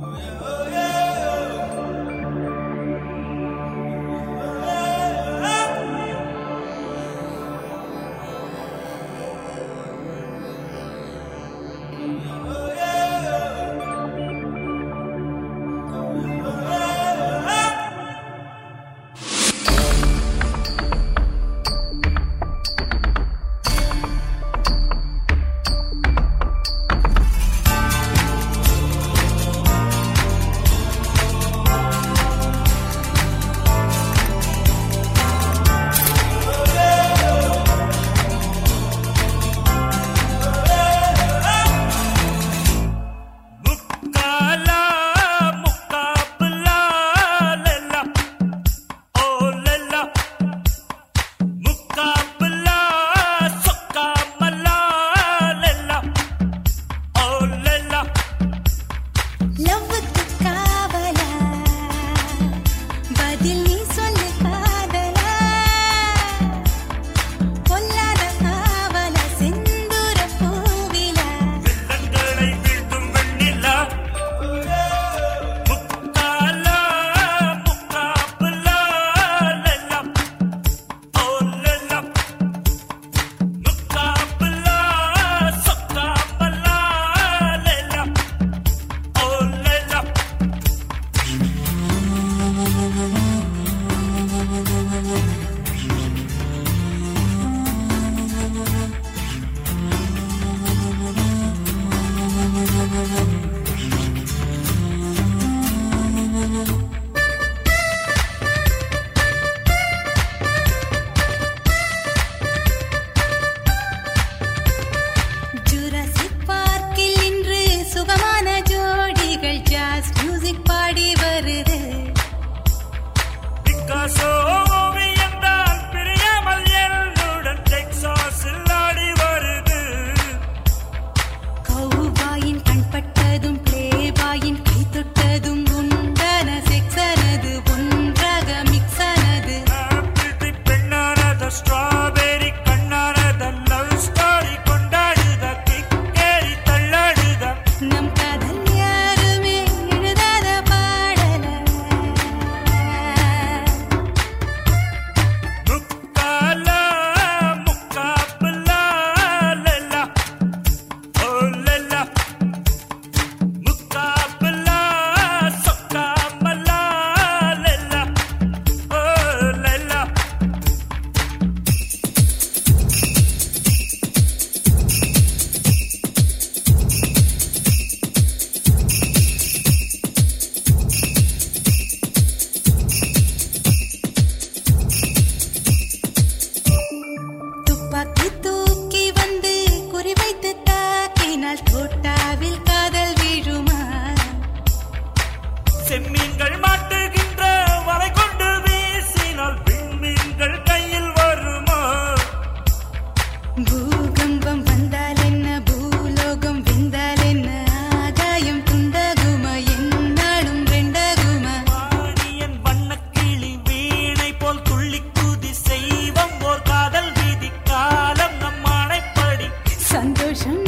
Oh yeah, oh yeah. 伴着声音。